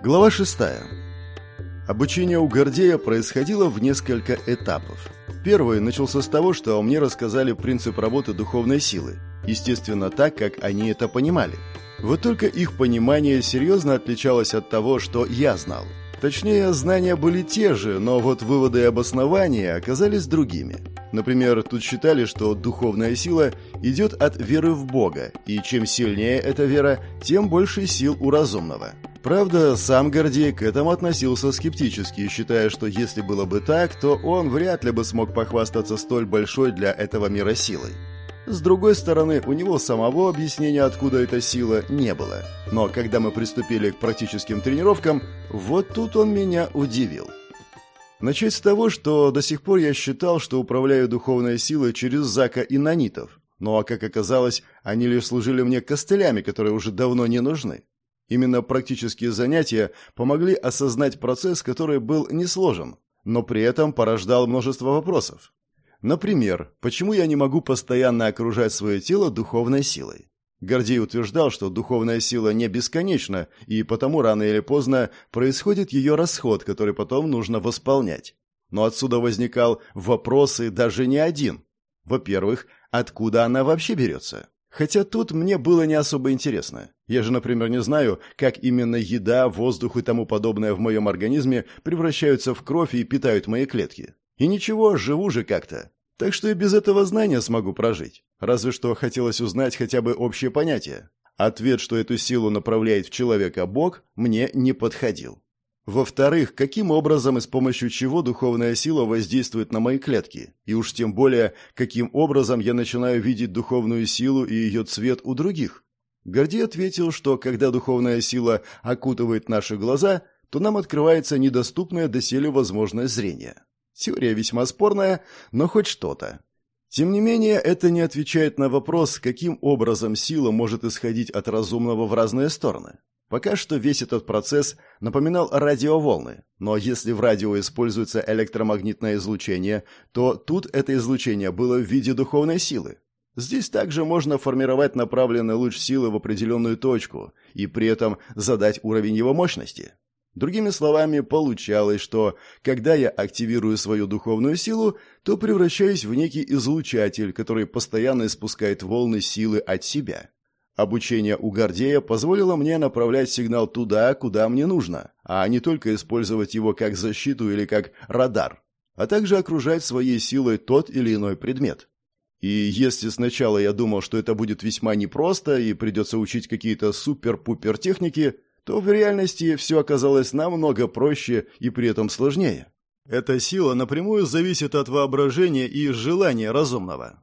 Глава 6. Обучение у Гордея происходило в несколько этапов. Первый начался с того, что мне рассказали принцип работы духовной силы. Естественно, так, как они это понимали. Вот только их понимание серьезно отличалось от того, что я знал. Точнее, знания были те же, но вот выводы и обоснования оказались другими. Например, тут считали, что духовная сила идет от веры в Бога, и чем сильнее эта вера, тем больше сил у разумного. Правда, сам Гордей к этому относился скептически, считая, что если было бы так, то он вряд ли бы смог похвастаться столь большой для этого мира силой. С другой стороны, у него самого объяснения, откуда эта сила, не было. Но когда мы приступили к практическим тренировкам, вот тут он меня удивил. Начать с того, что до сих пор я считал, что управляю духовной силой через Зака и Нанитов. Ну а как оказалось, они лишь служили мне костылями, которые уже давно не нужны. Именно практические занятия помогли осознать процесс, который был несложен, но при этом порождал множество вопросов. Например, почему я не могу постоянно окружать свое тело духовной силой? Гордей утверждал, что духовная сила не бесконечна, и потому рано или поздно происходит ее расход, который потом нужно восполнять. Но отсюда возникал вопрос и даже не один. Во-первых, откуда она вообще берется? Хотя тут мне было не особо интересно. Я же, например, не знаю, как именно еда, воздух и тому подобное в моем организме превращаются в кровь и питают мои клетки. И ничего, живу же как-то. Так что и без этого знания смогу прожить. Разве что хотелось узнать хотя бы общее понятие. Ответ, что эту силу направляет в человека Бог, мне не подходил. Во-вторых, каким образом и с помощью чего духовная сила воздействует на мои клетки? И уж тем более, каким образом я начинаю видеть духовную силу и ее цвет у других? Гордей ответил, что когда духовная сила окутывает наши глаза, то нам открывается недоступное доселе возможность зрения. Теория весьма спорная, но хоть что-то. Тем не менее, это не отвечает на вопрос, каким образом сила может исходить от разумного в разные стороны. Пока что весь этот процесс напоминал радиоволны, но если в радио используется электромагнитное излучение, то тут это излучение было в виде духовной силы. Здесь также можно формировать направленный луч силы в определенную точку и при этом задать уровень его мощности. Другими словами, получалось, что когда я активирую свою духовную силу, то превращаюсь в некий излучатель, который постоянно испускает волны силы от себя. Обучение у Гордея позволило мне направлять сигнал туда, куда мне нужно, а не только использовать его как защиту или как радар, а также окружать своей силой тот или иной предмет. И если сначала я думал, что это будет весьма непросто и придется учить какие-то супер-пупер техники – то в реальности все оказалось намного проще и при этом сложнее. Эта сила напрямую зависит от воображения и желания разумного.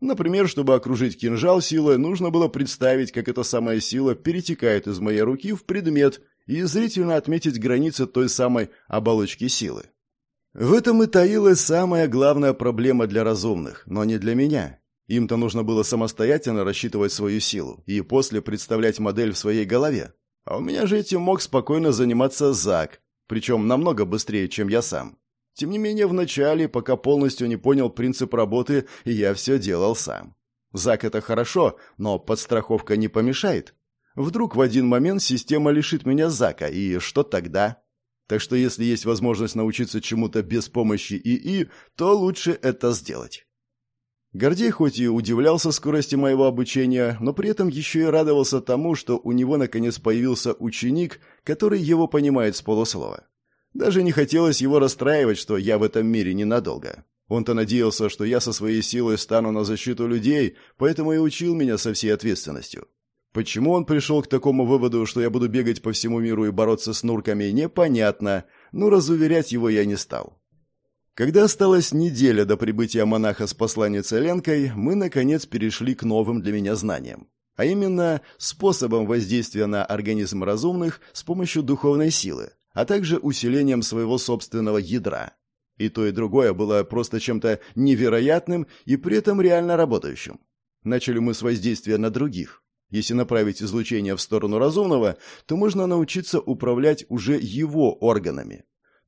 Например, чтобы окружить кинжал силой, нужно было представить, как эта самая сила перетекает из моей руки в предмет и зрительно отметить границы той самой оболочки силы. В этом и таилась самая главная проблема для разумных, но не для меня. Им-то нужно было самостоятельно рассчитывать свою силу и после представлять модель в своей голове. А у меня же этим мог спокойно заниматься Зак, причем намного быстрее, чем я сам. Тем не менее, вначале, пока полностью не понял принцип работы, я все делал сам. Зак это хорошо, но подстраховка не помешает. Вдруг в один момент система лишит меня Зака, и что тогда? Так что если есть возможность научиться чему-то без помощи ИИ, то лучше это сделать. Гордей хоть и удивлялся скорости моего обучения, но при этом еще и радовался тому, что у него наконец появился ученик, который его понимает с полуслова. Даже не хотелось его расстраивать, что я в этом мире ненадолго. Он-то надеялся, что я со своей силой стану на защиту людей, поэтому и учил меня со всей ответственностью. Почему он пришел к такому выводу, что я буду бегать по всему миру и бороться с нурками, непонятно, но разуверять его я не стал. Когда осталась неделя до прибытия монаха с посланницей Ленкой, мы, наконец, перешли к новым для меня знаниям. А именно, способом воздействия на организм разумных с помощью духовной силы, а также усилением своего собственного ядра. И то, и другое было просто чем-то невероятным и при этом реально работающим. Начали мы с воздействия на других. Если направить излучение в сторону разумного, то можно научиться управлять уже его органами.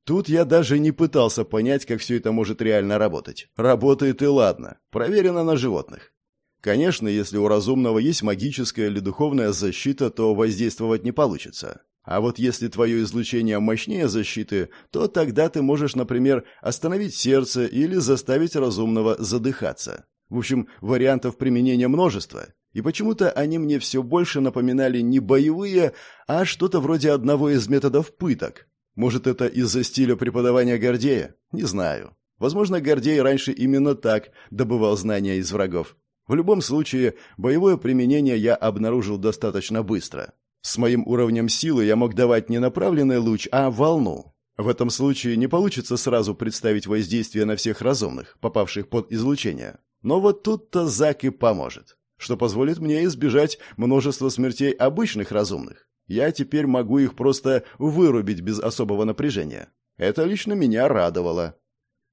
Тут я даже не пытался понять, как все это может реально работать. Работает и ладно. Проверено на животных. Конечно, если у разумного есть магическая или духовная защита, то воздействовать не получится. А вот если твое излучение мощнее защиты, то тогда ты можешь, например, остановить сердце или заставить разумного задыхаться. В общем, вариантов применения множество. И почему-то они мне все больше напоминали не боевые, а что-то вроде одного из методов пыток. Может, это из-за стиля преподавания Гордея? Не знаю. Возможно, Гордей раньше именно так добывал знания из врагов. В любом случае, боевое применение я обнаружил достаточно быстро. С моим уровнем силы я мог давать не направленный луч, а волну. В этом случае не получится сразу представить воздействие на всех разумных, попавших под излучение. Но вот тут-то Зак и поможет, что позволит мне избежать множества смертей обычных разумных. Я теперь могу их просто вырубить без особого напряжения. Это лично меня радовало.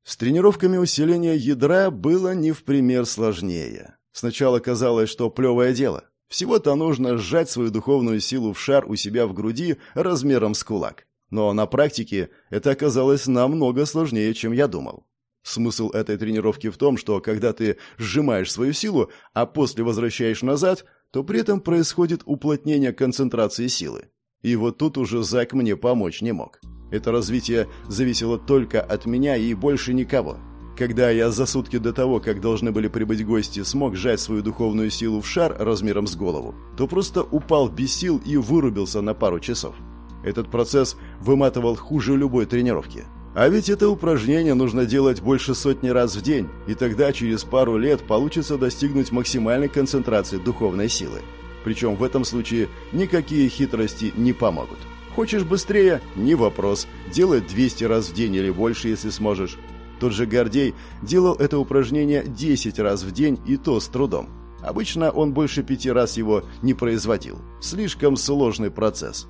С тренировками усиления ядра было не в пример сложнее. Сначала казалось, что плевое дело. Всего-то нужно сжать свою духовную силу в шар у себя в груди размером с кулак. Но на практике это оказалось намного сложнее, чем я думал. Смысл этой тренировки в том, что когда ты сжимаешь свою силу, а после возвращаешь назад, то при этом происходит уплотнение концентрации силы. И вот тут уже Зак мне помочь не мог. Это развитие зависело только от меня и больше никого. Когда я за сутки до того, как должны были прибыть гости, смог сжать свою духовную силу в шар размером с голову, то просто упал без сил и вырубился на пару часов. Этот процесс выматывал хуже любой тренировки. А ведь это упражнение нужно делать больше сотни раз в день, и тогда через пару лет получится достигнуть максимальной концентрации духовной силы. Причем в этом случае никакие хитрости не помогут. Хочешь быстрее? Не вопрос. Делай 200 раз в день или больше, если сможешь. Тот же Гордей делал это упражнение 10 раз в день и то с трудом. Обычно он больше пяти раз его не производил. Слишком сложный процесс.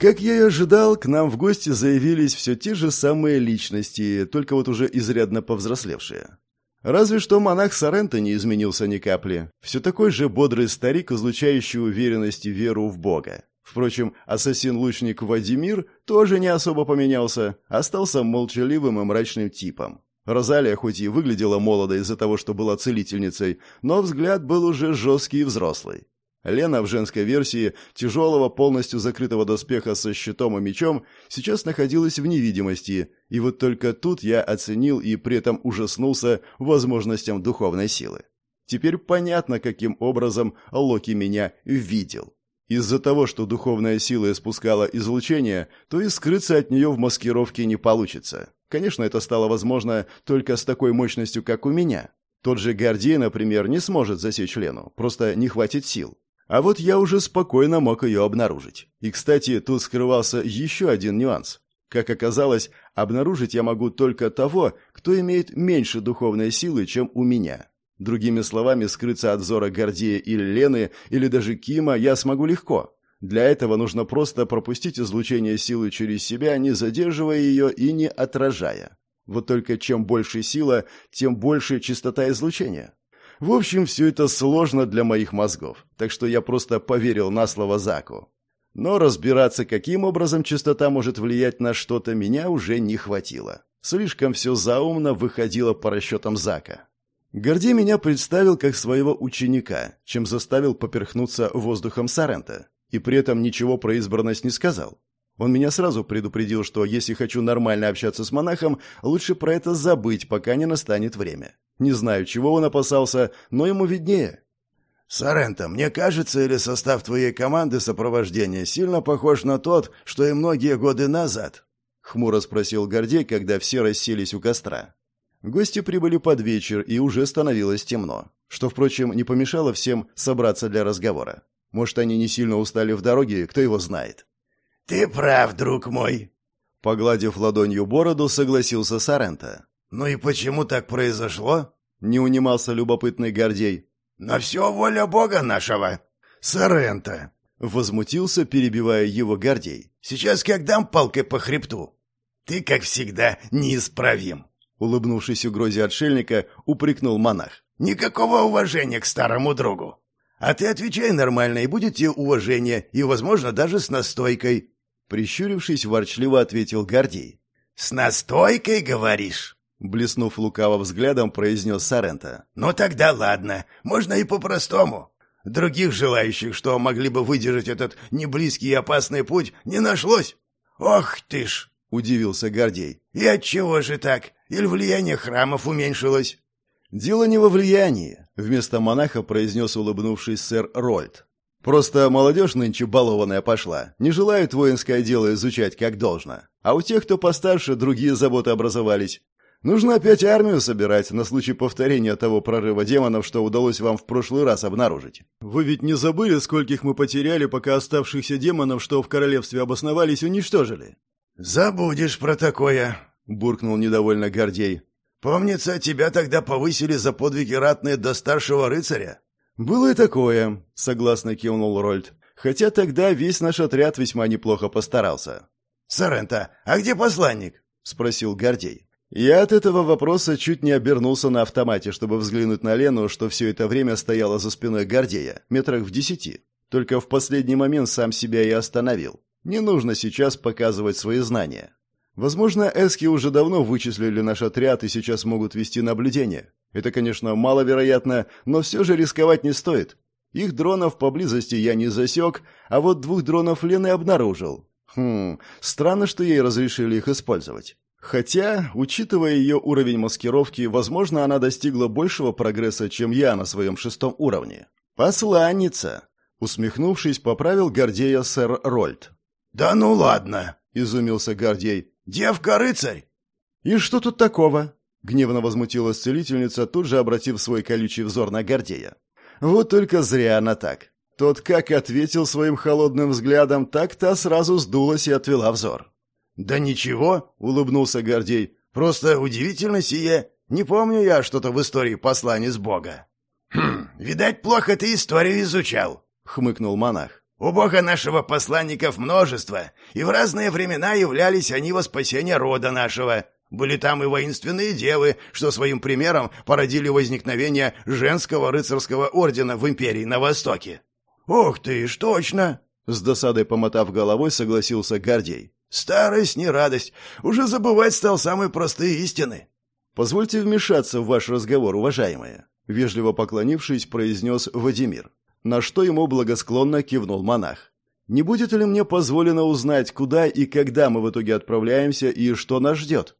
Как я и ожидал, к нам в гости заявились все те же самые личности, только вот уже изрядно повзрослевшие. Разве что монах Соренто не изменился ни капли. Все такой же бодрый старик, излучающий уверенность и веру в Бога. Впрочем, ассасин-лучник Вадимир тоже не особо поменялся, остался молчаливым и мрачным типом. Розалия хоть и выглядела молодо из-за того, что была целительницей, но взгляд был уже жесткий и взрослый. Лена в женской версии тяжелого, полностью закрытого доспеха со щитом и мечом сейчас находилась в невидимости, и вот только тут я оценил и при этом ужаснулся возможностям духовной силы. Теперь понятно, каким образом Локи меня видел. Из-за того, что духовная сила испускала излучение, то и скрыться от нее в маскировке не получится. Конечно, это стало возможно только с такой мощностью, как у меня. Тот же Гордей, например, не сможет засечь Лену, просто не хватит сил. А вот я уже спокойно мог ее обнаружить. И, кстати, тут скрывался еще один нюанс. Как оказалось, обнаружить я могу только того, кто имеет меньше духовной силы, чем у меня. Другими словами, скрыться от взора Гордея или Лены, или даже Кима я смогу легко. Для этого нужно просто пропустить излучение силы через себя, не задерживая ее и не отражая. Вот только чем больше сила, тем больше частота излучения. В общем, все это сложно для моих мозгов, так что я просто поверил на слово Заку. Но разбираться, каким образом частота может влиять на что-то, меня уже не хватило. Слишком все заумно выходило по расчетам Зака. Гордей меня представил как своего ученика, чем заставил поперхнуться воздухом Сарента, и при этом ничего про избранность не сказал. Он меня сразу предупредил, что если хочу нормально общаться с монахом, лучше про это забыть, пока не настанет время. Не знаю, чего он опасался, но ему виднее. «Соренто, мне кажется, или состав твоей команды сопровождения сильно похож на тот, что и многие годы назад?» — хмуро спросил Гордей, когда все расселись у костра. Гости прибыли под вечер, и уже становилось темно, что, впрочем, не помешало всем собраться для разговора. Может, они не сильно устали в дороге, кто его знает. «Ты прав, друг мой!» Погладив ладонью бороду, согласился Сарента. «Ну и почему так произошло?» Не унимался любопытный Гордей. «На все воля Бога нашего!» «Сарента!» Возмутился, перебивая его Гордей. «Сейчас как дам палкой по хребту!» «Ты, как всегда, неисправим!» Улыбнувшись угрозе отшельника, упрекнул монах. «Никакого уважения к старому другу. А ты отвечай нормально, и будет тебе уважение, и, возможно, даже с настойкой». Прищурившись, ворчливо ответил Гордей. «С настойкой, говоришь?» Блеснув лукаво взглядом, произнес Сарента. «Ну тогда ладно, можно и по-простому. Других желающих, что могли бы выдержать этот неблизкий и опасный путь, не нашлось. Ох ты ж! — удивился Гордей. «И отчего же так? Или влияние храмов уменьшилось?» «Дело не во влиянии», — вместо монаха произнес улыбнувшись сэр Рольд. «Просто молодежь нынче балованная пошла, не желает воинское дело изучать как должно. А у тех, кто постарше, другие заботы образовались. Нужно опять армию собирать на случай повторения того прорыва демонов, что удалось вам в прошлый раз обнаружить. Вы ведь не забыли, скольких мы потеряли, пока оставшихся демонов, что в королевстве обосновались, уничтожили? «Забудешь про такое», — буркнул недовольно Гордей. «Помнится, тебя тогда повысили за подвиги ратные до старшего рыцаря». «Было и такое», — согласно кивнул Рольд. «Хотя тогда весь наш отряд весьма неплохо постарался». «Сорента, а где посланник?» — спросил Гордей. Я от этого вопроса чуть не обернулся на автомате, чтобы взглянуть на Лену, что все это время стояла за спиной Гордея, метрах в десяти. Только в последний момент сам себя и остановил. Не нужно сейчас показывать свои знания. Возможно, эски уже давно вычислили наш отряд и сейчас могут вести наблюдение. Это, конечно, маловероятно, но все же рисковать не стоит. Их дронов поблизости я не засек, а вот двух дронов Лены обнаружил. Хм, странно, что ей разрешили их использовать. Хотя, учитывая ее уровень маскировки, возможно, она достигла большего прогресса, чем я на своем шестом уровне. «Посланница!» Усмехнувшись, поправил Гордея сэр Рольд. «Да ну ладно!» — изумился Гордей. «Девка-рыцарь!» «И что тут такого?» — гневно возмутилась целительница, тут же обратив свой колючий взор на Гордея. «Вот только зря она так. Тот как ответил своим холодным взглядом, так та сразу сдулась и отвела взор». «Да ничего», — улыбнулся Гордей. «Просто удивительно сие. Не помню я что-то в истории посланец Бога». «Хм, видать, плохо ты историю изучал», — хмыкнул монах. У Бога нашего посланников множество, и в разные времена являлись они во спасение рода нашего. Были там и воинственные девы, что своим примером породили возникновение женского рыцарского ордена в империи на Востоке. «Ух ты ж, точно!» — с досадой помотав головой, согласился Гордей. «Старость не радость. Уже забывать стал самые простые истины». «Позвольте вмешаться в ваш разговор, уважаемая», — вежливо поклонившись, произнес Вадимир на что ему благосклонно кивнул монах. «Не будет ли мне позволено узнать, куда и когда мы в итоге отправляемся и что нас ждет?»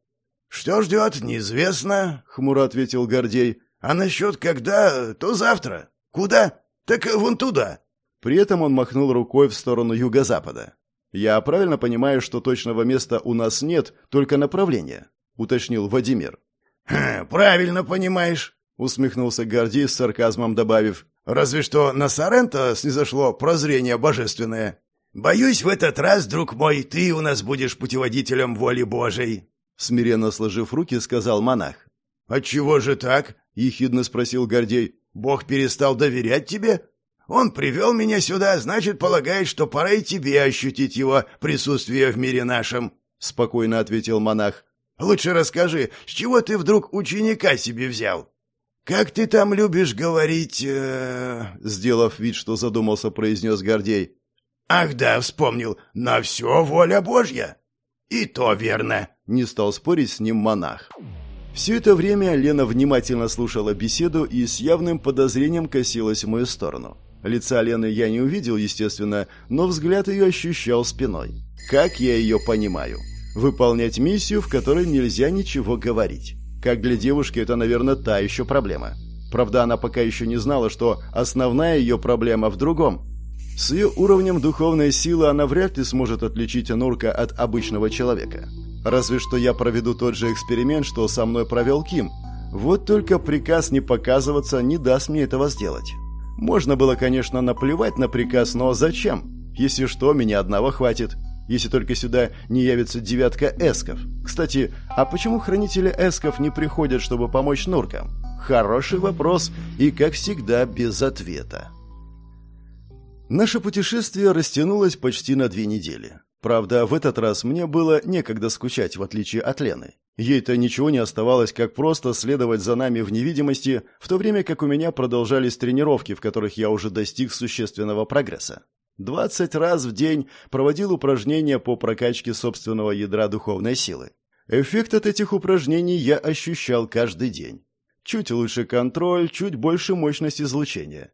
«Что ждет, неизвестно», — хмуро ответил Гордей. «А насчет когда, то завтра. Куда? Так вон туда». При этом он махнул рукой в сторону юго-запада. «Я правильно понимаю, что точного места у нас нет, только направление?» — уточнил Вадимир. «Правильно понимаешь», — усмехнулся Гордей с сарказмом добавив. Разве что на Соренто снизошло прозрение божественное. Боюсь, в этот раз, друг мой, ты у нас будешь путеводителем воли Божией. Смиренно сложив руки, сказал монах. «Отчего же так?» — ехидно спросил Гордей. «Бог перестал доверять тебе? Он привел меня сюда, значит, полагает, что пора и тебе ощутить его присутствие в мире нашем», — спокойно ответил монах. «Лучше расскажи, с чего ты вдруг ученика себе взял?» «Как ты там любишь говорить...» э... Сделав вид, что задумался, произнес Гордей. «Ах да, вспомнил. На все воля Божья». «И то верно», — не стал спорить с ним монах. Все это время Лена внимательно слушала беседу и с явным подозрением косилась в мою сторону. Лица Лены я не увидел, естественно, но взгляд ее ощущал спиной. Как я ее понимаю? Выполнять миссию, в которой нельзя ничего говорить. Как для девушки это, наверное, та еще проблема. Правда, она пока еще не знала, что основная ее проблема в другом. С ее уровнем духовной силы она вряд ли сможет отличить Нурка от обычного человека. Разве что я проведу тот же эксперимент, что со мной провел Ким. Вот только приказ не показываться не даст мне этого сделать. Можно было, конечно, наплевать на приказ, но зачем? Если что, меня одного хватит если только сюда не явится девятка эсков. Кстати, а почему хранители эсков не приходят, чтобы помочь нуркам? Хороший вопрос и, как всегда, без ответа. Наше путешествие растянулось почти на две недели. Правда, в этот раз мне было некогда скучать, в отличие от Лены. Ей-то ничего не оставалось, как просто следовать за нами в невидимости, в то время как у меня продолжались тренировки, в которых я уже достиг существенного прогресса. Двадцать раз в день проводил упражнения по прокачке собственного ядра духовной силы. Эффект от этих упражнений я ощущал каждый день. Чуть лучше контроль, чуть больше мощность излучения.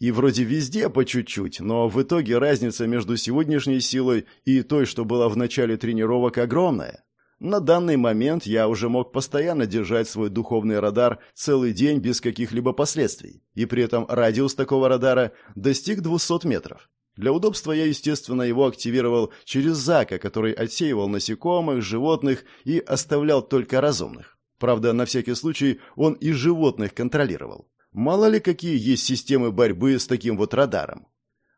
И вроде везде по чуть-чуть, но в итоге разница между сегодняшней силой и той, что была в начале тренировок, огромная. На данный момент я уже мог постоянно держать свой духовный радар целый день без каких-либо последствий, и при этом радиус такого радара достиг 200 метров. Для удобства я, естественно, его активировал через Зака, который отсеивал насекомых, животных и оставлял только разумных. Правда, на всякий случай он и животных контролировал. Мало ли какие есть системы борьбы с таким вот радаром.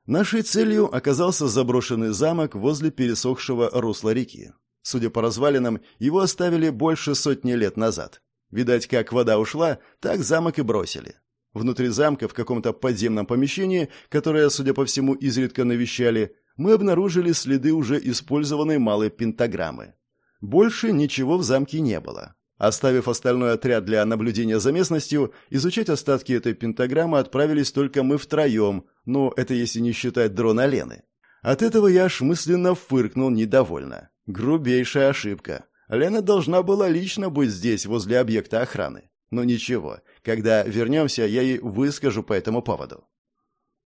Нашей целью оказался заброшенный замок возле пересохшего русла реки. Судя по развалинам, его оставили больше сотни лет назад. Видать, как вода ушла, так замок и бросили. Внутри замка, в каком-то подземном помещении, которое, судя по всему, изредка навещали, мы обнаружили следы уже использованной малой пентаграммы. Больше ничего в замке не было. Оставив остальной отряд для наблюдения за местностью, изучать остатки этой пентаграммы отправились только мы втроем, но это если не считать дрона Лены. От этого я аж мысленно фыркнул недовольно. Грубейшая ошибка. Лена должна была лично быть здесь, возле объекта охраны. Но ничего, когда вернемся, я ей выскажу по этому поводу.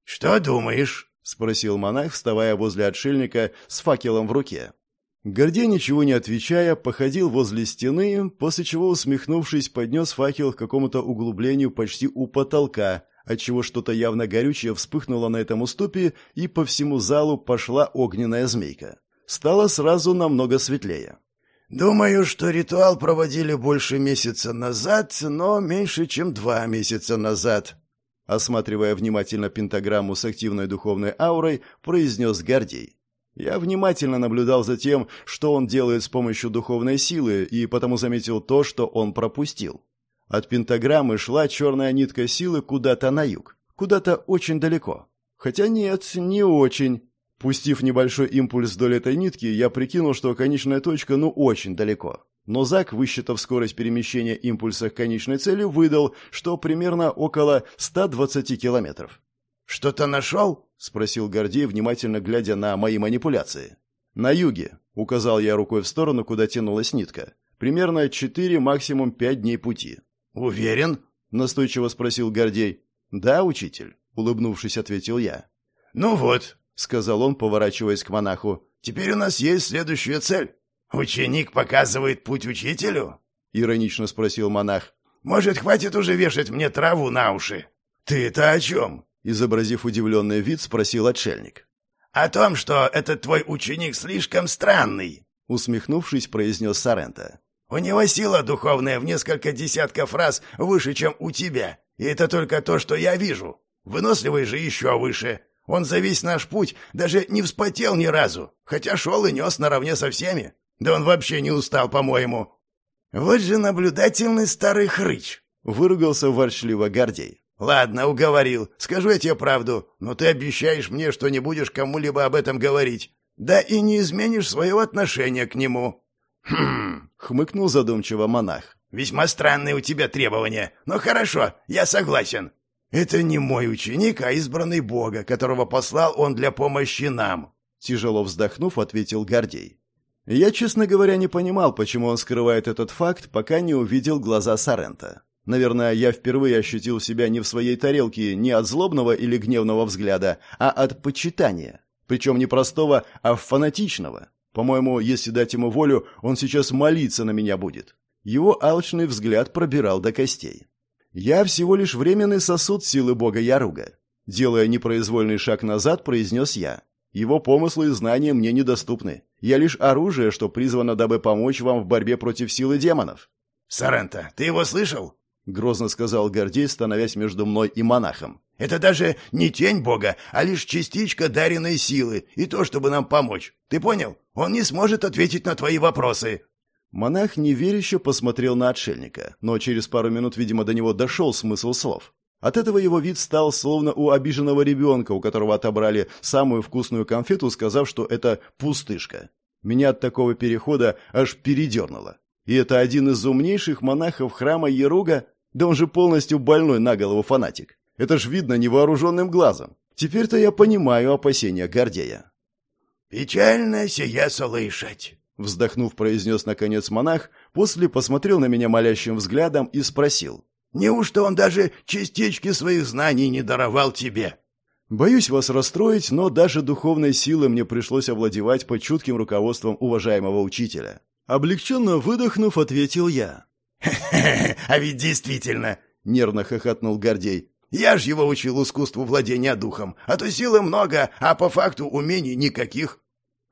«Что думаешь?» — спросил монах, вставая возле отшельника с факелом в руке. Гордей, ничего не отвечая, походил возле стены, после чего, усмехнувшись, поднес факел к какому-то углублению почти у потолка, отчего что-то явно горючее вспыхнуло на этом уступе, и по всему залу пошла огненная змейка. Стало сразу намного светлее. Думаю, что ритуал проводили больше месяца назад, но меньше, чем два месяца назад. Осматривая внимательно пентаграмму с активной духовной аурой, произнес Гордей. Я внимательно наблюдал за тем, что он делает с помощью духовной силы, и потому заметил то, что он пропустил. От пентаграммы шла черная нитка силы куда-то на юг, куда-то очень далеко. Хотя нет, не очень. Пустив небольшой импульс вдоль этой нитки, я прикинул, что конечная точка ну очень далеко. Но Зак, высчитав скорость перемещения импульса к конечной цели, выдал, что примерно около 120 километров. «Что-то нашел?» — спросил Гордей, внимательно глядя на мои манипуляции. «На юге», — указал я рукой в сторону, куда тянулась нитка. «Примерно 4, максимум 5 дней пути». «Уверен?» — настойчиво спросил Гордей. «Да, учитель», — улыбнувшись, ответил я. «Ну вот, — сказал он, поворачиваясь к монаху. «Теперь у нас есть следующая цель. Ученик показывает путь учителю?» — иронично спросил монах. «Может, хватит уже вешать мне траву на уши?» «Ты это о чем?» — изобразив удивленный вид, спросил отшельник. «О том, что этот твой ученик слишком странный», — усмехнувшись, произнес Сарента. «У него сила духовная в несколько десятков раз выше, чем у тебя, и это только то, что я вижу. Выносливый же еще выше. Он за весь наш путь даже не вспотел ни разу, хотя шел и нес наравне со всеми. Да он вообще не устал, по-моему. Вот же наблюдательный старый хрыч, — выругался ворчливо Гордей. Ладно, уговорил, скажу я тебе правду, но ты обещаешь мне, что не будешь кому-либо об этом говорить. Да и не изменишь своего отношения к нему. Хм, хмыкнул задумчиво монах. Весьма странные у тебя требования, но хорошо, я согласен. «Это не мой ученик, а избранный Бога, которого послал он для помощи нам», — тяжело вздохнув, ответил Гордей. Я, честно говоря, не понимал, почему он скрывает этот факт, пока не увидел глаза Сарента. Наверное, я впервые ощутил себя не в своей тарелке не от злобного или гневного взгляда, а от почитания. Причем не простого, а фанатичного. По-моему, если дать ему волю, он сейчас молиться на меня будет. Его алчный взгляд пробирал до костей. «Я всего лишь временный сосуд силы бога Яруга», — делая непроизвольный шаг назад, произнес я. «Его помыслы и знания мне недоступны. Я лишь оружие, что призвано, дабы помочь вам в борьбе против силы демонов». «Сарента, ты его слышал?» — грозно сказал Гордей, становясь между мной и монахом. «Это даже не тень Бога, а лишь частичка даренной силы, и то, чтобы нам помочь. Ты понял? Он не сможет ответить на твои вопросы». Монах неверяще посмотрел на отшельника, но через пару минут, видимо, до него дошел смысл слов. От этого его вид стал словно у обиженного ребенка, у которого отобрали самую вкусную конфету, сказав, что это пустышка. Меня от такого перехода аж передернуло. И это один из умнейших монахов храма Еруга, да он же полностью больной на голову фанатик. Это ж видно невооруженным глазом. Теперь-то я понимаю опасения Гордея. «Печально сия слышать», Вздохнув, произнес наконец монах, после посмотрел на меня молящим взглядом и спросил. «Неужто он даже частички своих знаний не даровал тебе? Боюсь вас расстроить, но даже духовной силы мне пришлось овладевать под чутким руководством уважаемого учителя. Облегченно выдохнув, ответил я. а ведь действительно!» — нервно хохотнул Гордей. «Я ж его учил искусству владения духом, а то силы много, а по факту умений никаких».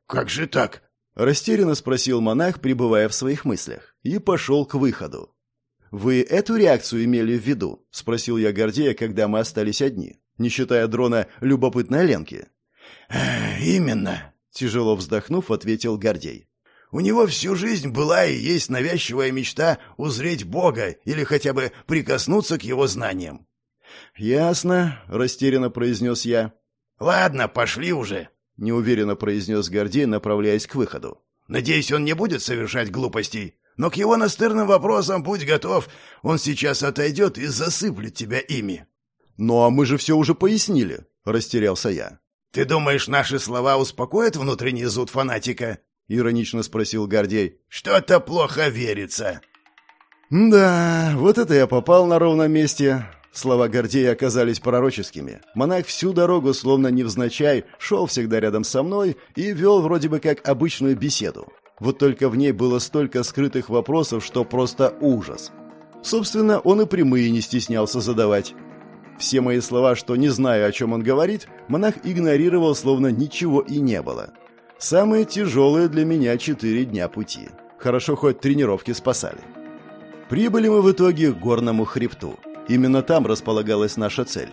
«Как же так?» — растерянно спросил монах, пребывая в своих мыслях, и пошел к выходу. «Вы эту реакцию имели в виду?» — спросил я Гордея, когда мы остались одни не считая дрона любопытной Ленки. «Именно», — тяжело вздохнув, ответил Гордей. «У него всю жизнь была и есть навязчивая мечта узреть Бога или хотя бы прикоснуться к его знаниям». «Ясно», — растерянно произнес я. «Ладно, пошли уже», — неуверенно произнес Гордей, направляясь к выходу. «Надеюсь, он не будет совершать глупостей, но к его настырным вопросам будь готов, он сейчас отойдет и засыплет тебя ими». «Ну а мы же все уже пояснили», — растерялся я. «Ты думаешь, наши слова успокоят внутренний зуд фанатика?» — иронично спросил Гордей. «Что-то плохо верится». «Да, вот это я попал на ровном месте». Слова Гордея оказались пророческими. Монах всю дорогу, словно невзначай, шел всегда рядом со мной и вел вроде бы как обычную беседу. Вот только в ней было столько скрытых вопросов, что просто ужас. Собственно, он и прямые не стеснялся задавать. Все мои слова, что не знаю, о чем он говорит, монах игнорировал, словно ничего и не было. Самые тяжелые для меня четыре дня пути. Хорошо, хоть тренировки спасали. Прибыли мы в итоге к горному хребту. Именно там располагалась наша цель.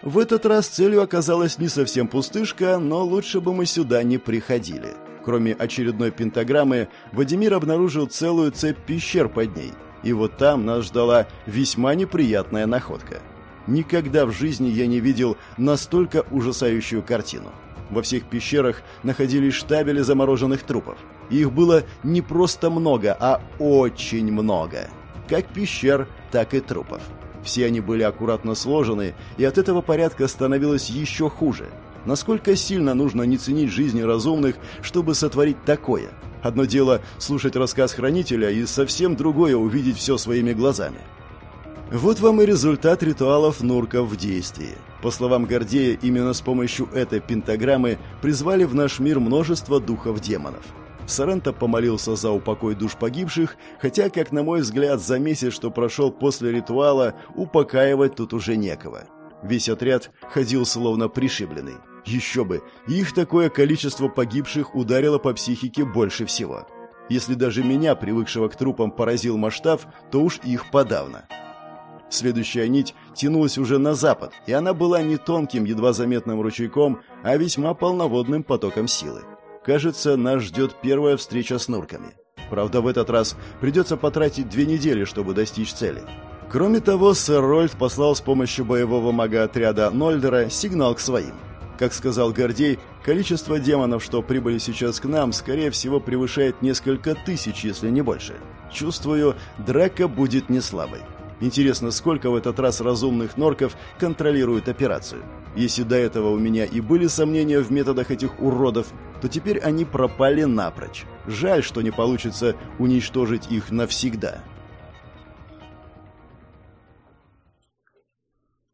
В этот раз целью оказалась не совсем пустышка, но лучше бы мы сюда не приходили. Кроме очередной пентаграммы, Вадимир обнаружил целую цепь пещер под ней. И вот там нас ждала весьма неприятная находка. Никогда в жизни я не видел настолько ужасающую картину. Во всех пещерах находились штабели замороженных трупов. Их было не просто много, а очень много. Как пещер, так и трупов. Все они были аккуратно сложены, и от этого порядка становилось еще хуже. Насколько сильно нужно не ценить жизни разумных, чтобы сотворить такое? Одно дело слушать рассказ хранителя, и совсем другое увидеть все своими глазами. Вот вам и результат ритуалов Нурков в действии. По словам Гордея, именно с помощью этой пентаграммы призвали в наш мир множество духов демонов. Сарента помолился за упокой душ погибших, хотя, как на мой взгляд, за месяц, что прошел после ритуала, упокаивать тут уже некого. Весь отряд ходил словно пришибленный. Еще бы, их такое количество погибших ударило по психике больше всего. Если даже меня, привыкшего к трупам, поразил масштаб, то уж их подавно. Следующая нить тянулась уже на запад, и она была не тонким, едва заметным ручейком, а весьма полноводным потоком силы. Кажется, нас ждет первая встреча с нурками. Правда, в этот раз придется потратить две недели, чтобы достичь цели. Кроме того, сэр Рольф послал с помощью боевого мага-отряда Нольдера сигнал к своим. Как сказал Гордей, количество демонов, что прибыли сейчас к нам, скорее всего, превышает несколько тысяч, если не больше. Чувствую, драка будет не слабой. Интересно, сколько в этот раз разумных норков контролирует операцию? Если до этого у меня и были сомнения в методах этих уродов, то теперь они пропали напрочь. Жаль, что не получится уничтожить их навсегда.